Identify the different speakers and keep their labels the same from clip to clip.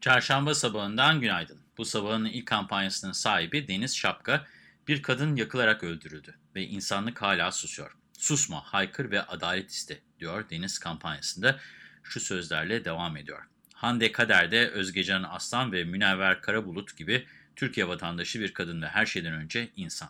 Speaker 1: Çarşamba sabahından günaydın. Bu sabahın ilk kampanyasının sahibi Deniz Şapka, bir kadın yakılarak öldürüldü ve insanlık hala susuyor. Susma, haykır ve adalet iste, diyor Deniz kampanyasında şu sözlerle devam ediyor. Hande Kader'de Özgecan Aslan ve Münevver Karabulut gibi Türkiye vatandaşı bir kadın ve her şeyden önce insan.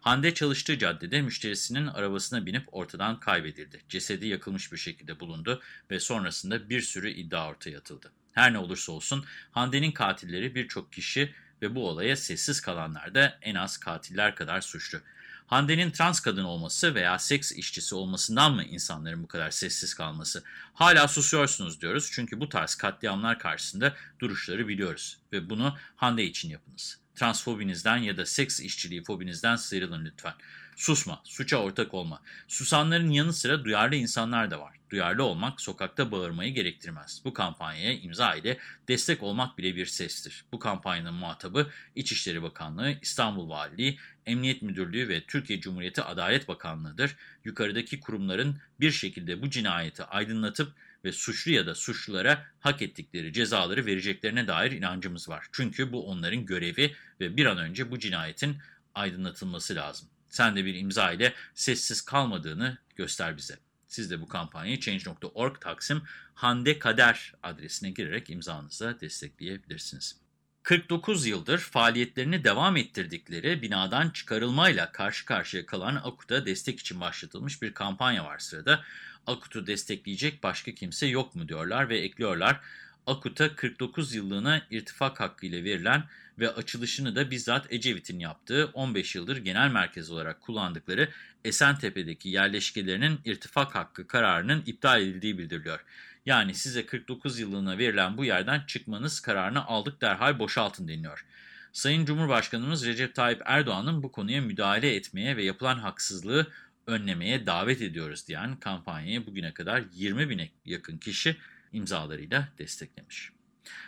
Speaker 1: Hande çalıştığı caddede müşterisinin arabasına binip ortadan kaybedildi. Cesedi yakılmış bir şekilde bulundu ve sonrasında bir sürü iddia ortaya atıldı. Her ne olursa olsun Hande'nin katilleri birçok kişi ve bu olaya sessiz kalanlar da en az katiller kadar suçlu. Hande'nin trans kadın olması veya seks işçisi olmasından mı insanların bu kadar sessiz kalması? Hala susuyorsunuz diyoruz çünkü bu tarz katliamlar karşısında duruşları biliyoruz ve bunu Hande için yapınız. Transfobinizden ya da seks işçiliği fobinizden sıyrılın lütfen. Susma, suça ortak olma. Susanların yanı sıra duyarlı insanlar da var. Duyarlı olmak sokakta bağırmayı gerektirmez. Bu kampanyaya imza ile destek olmak bile bir sestir. Bu kampanyanın muhatabı İçişleri Bakanlığı, İstanbul Valiliği, Emniyet Müdürlüğü ve Türkiye Cumhuriyeti Adalet Bakanlığı'dır. Yukarıdaki kurumların bir şekilde bu cinayeti aydınlatıp ve suçlu ya da suçlulara hak ettikleri cezaları vereceklerine dair inancımız var. Çünkü bu onların görevi ve bir an önce bu cinayetin aydınlatılması lazım. Sen de bir imza ile sessiz kalmadığını göster bize. Siz de bu kampanyayı Change.org Taksim Hande Kader adresine girerek imzanızla destekleyebilirsiniz. 49 yıldır faaliyetlerini devam ettirdikleri binadan çıkarılmayla karşı karşıya kalan AKUT'a destek için başlatılmış bir kampanya var sırada. AKUT'u destekleyecek başka kimse yok mu diyorlar ve ekliyorlar. AKUT'a 49 yıllığına irtifak hakkı ile verilen ve açılışını da bizzat Ecevit'in yaptığı 15 yıldır genel merkez olarak kullandıkları Esentepe'deki yerleşkelerinin irtifak hakkı kararının iptal edildiği bildiriliyor. Yani size 49 yıllığına verilen bu yerden çıkmanız kararını aldık derhal boşaltın deniliyor. Sayın Cumhurbaşkanımız Recep Tayyip Erdoğan'ın bu konuya müdahale etmeye ve yapılan haksızlığı önlemeye davet ediyoruz diyen kampanyayı bugüne kadar 20 bine yakın kişi imzalarıyla desteklemiş.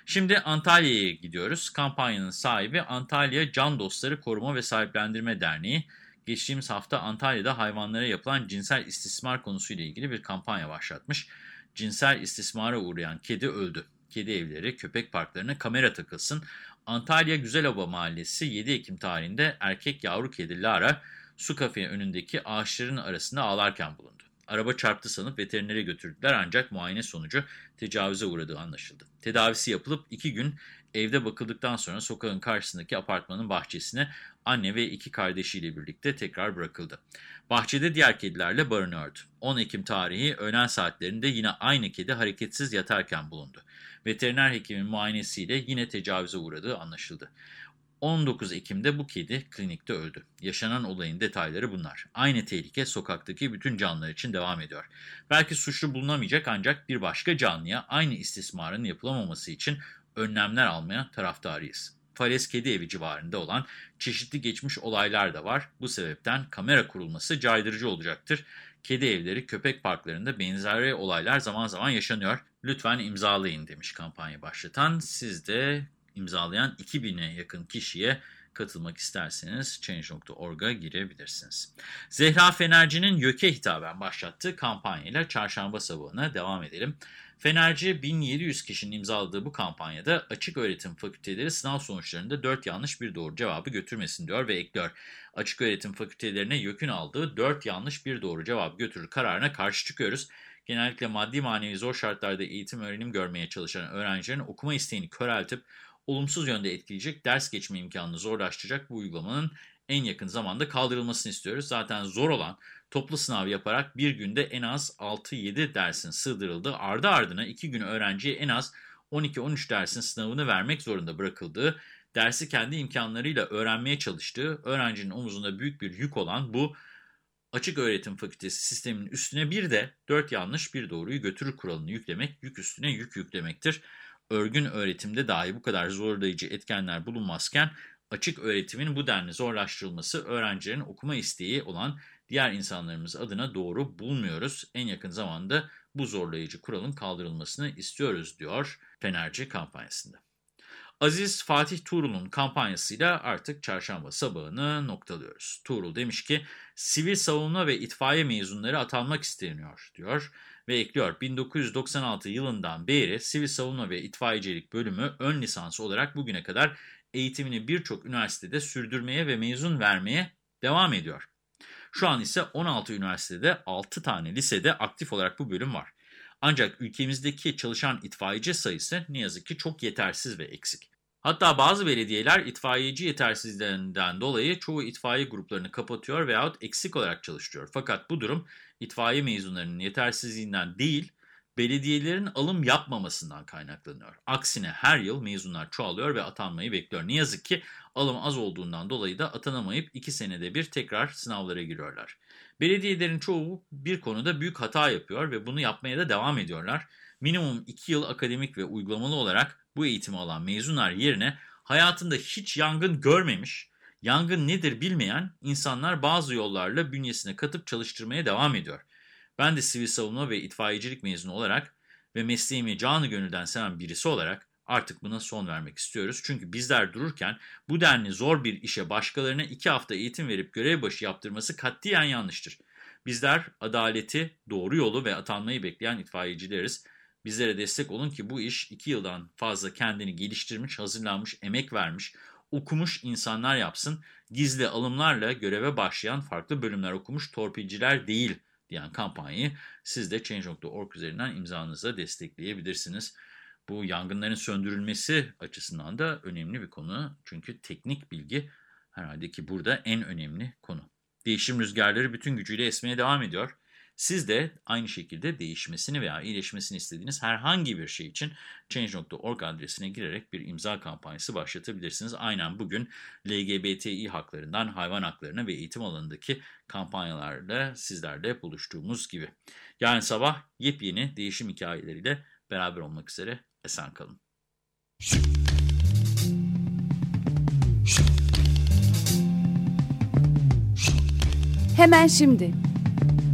Speaker 1: Şimdi Antalya'ya gidiyoruz. Kampanyanın sahibi Antalya Can Dostları Koruma ve Sahiplendirme Derneği. Geçtiğimiz hafta Antalya'da hayvanlara yapılan cinsel istismar konusuyla ilgili bir kampanya başlatmış. Cinsel istismara uğrayan kedi öldü. Kedi evleri, köpek parklarına kamera takılsın. Antalya Güzelova Mahallesi 7 Ekim tarihinde erkek yavru kedi Lara su kafenin önündeki ağaçların arasında ağlarken bulundu. Araba çarptı sanıp veterinere götürdüler ancak muayene sonucu tecavüze uğradığı anlaşıldı. Tedavisi yapılıp iki gün evde bakıldıktan sonra sokağın karşısındaki apartmanın bahçesine anne ve iki kardeşiyle birlikte tekrar bırakıldı. Bahçede diğer kedilerle barınıyordu. 10 Ekim tarihi öğlen saatlerinde yine aynı kedi hareketsiz yatarken bulundu. Veteriner hekimin muayenesiyle yine tecavüze uğradığı anlaşıldı. 19 Ekim'de bu kedi klinikte öldü. Yaşanan olayın detayları bunlar. Aynı tehlike sokaktaki bütün canlılar için devam ediyor. Belki suçlu bulunamayacak ancak bir başka canlıya aynı istismarın yapılamaması için önlemler almaya taraftarıyız. Fales Kedi Evi civarında olan çeşitli geçmiş olaylar da var. Bu sebepten kamera kurulması caydırıcı olacaktır. Kedi evleri, köpek parklarında benzeri olaylar zaman zaman yaşanıyor. Lütfen imzalayın demiş kampanya başlatan. Siz de imzalayan 2000'e yakın kişiye katılmak isterseniz Change.org'a girebilirsiniz. Zehra Fenerci'nin YÖK'e hitaben başlattığı kampanyayla çarşamba sabahına devam edelim. Fenerci 1700 kişinin imzaladığı bu kampanyada açık öğretim fakülteleri sınav sonuçlarında 4 yanlış bir doğru cevabı götürmesin diyor ve ekliyor. Açık öğretim fakültelerine YÖK'ün aldığı 4 yanlış bir doğru cevap götürür kararına karşı çıkıyoruz. Genellikle maddi manevi zor şartlarda eğitim öğrenim görmeye çalışan öğrencilerin okuma isteğini köreltip olumsuz yönde etkileyecek, ders geçme imkanını zorlaştıracak bu uygulamanın en yakın zamanda kaldırılmasını istiyoruz. Zaten zor olan toplu sınav yaparak bir günde en az 6-7 dersin sığdırıldığı, ardı ardına 2 gün öğrenciye en az 12-13 dersin sınavını vermek zorunda bırakıldığı, dersi kendi imkanlarıyla öğrenmeye çalıştığı, öğrencinin omuzunda büyük bir yük olan bu açık öğretim fakültesi sisteminin üstüne bir de 4 yanlış bir doğruyu götürür kuralını yüklemek, yük üstüne yük yüklemektir. Örgün öğretimde dahi bu kadar zorlayıcı etkenler bulunmazken açık öğretimin bu denli zorlaştırılması öğrencilerin okuma isteği olan diğer insanlarımız adına doğru bulmuyoruz. En yakın zamanda bu zorlayıcı kuralın kaldırılmasını istiyoruz diyor Fenerci kampanyasında. Aziz Fatih Tuğrul'un kampanyasıyla artık çarşamba sabahını noktalıyoruz. Tuğrul demiş ki sivil savunma ve itfaiye mezunları atanmak isteniyor diyor ve ekliyor 1996 yılından beri sivil savunma ve itfaiyecilik bölümü ön lisansı olarak bugüne kadar eğitimini birçok üniversitede sürdürmeye ve mezun vermeye devam ediyor. Şu an ise 16 üniversitede 6 tane lisede aktif olarak bu bölüm var. Ancak ülkemizdeki çalışan itfaiyeci sayısı ne yazık ki çok yetersiz ve eksik. Hatta bazı belediyeler itfaiyeci yetersizliğinden dolayı çoğu itfaiye gruplarını kapatıyor veyahut eksik olarak çalıştırıyor. Fakat bu durum itfaiye mezunlarının yetersizliğinden değil, belediyelerin alım yapmamasından kaynaklanıyor. Aksine her yıl mezunlar çoğalıyor ve atanmayı bekliyor. Ne yazık ki alım az olduğundan dolayı da atanamayıp 2 senede bir tekrar sınavlara giriyorlar. Belediyelerin çoğu bir konuda büyük hata yapıyor ve bunu yapmaya da devam ediyorlar. Minimum 2 yıl akademik ve uygulamalı olarak bu eğitimi alan mezunlar yerine hayatında hiç yangın görmemiş, yangın nedir bilmeyen insanlar bazı yollarla bünyesine katıp çalıştırmaya devam ediyor. Ben de sivil savunma ve itfaiyecilik mezunu olarak ve mesleğimi canı gönülden seven birisi olarak artık buna son vermek istiyoruz. Çünkü bizler dururken bu denli zor bir işe başkalarına iki hafta eğitim verip görev başı yaptırması katiyen yanlıştır. Bizler adaleti, doğru yolu ve atanmayı bekleyen itfaiyecileriz. Bizlere destek olun ki bu iş iki yıldan fazla kendini geliştirmiş, hazırlanmış, emek vermiş, okumuş insanlar yapsın. Gizli alımlarla göreve başlayan farklı bölümler okumuş torpilciler değil diyen kampanyayı siz de Change.org üzerinden imzanızla destekleyebilirsiniz. Bu yangınların söndürülmesi açısından da önemli bir konu. Çünkü teknik bilgi herhalde ki burada en önemli konu. Değişim rüzgarları bütün gücüyle esmeye devam ediyor. Siz de aynı şekilde değişmesini veya iyileşmesini istediğiniz herhangi bir şey için Change.org adresine girerek bir imza kampanyası başlatabilirsiniz. Aynen bugün LGBTİ haklarından hayvan haklarına ve eğitim alanındaki kampanyalarla sizlerle buluştuğumuz gibi. Yarın sabah yepyeni değişim hikayeleriyle beraber olmak üzere esen kalın.
Speaker 2: Hemen şimdi.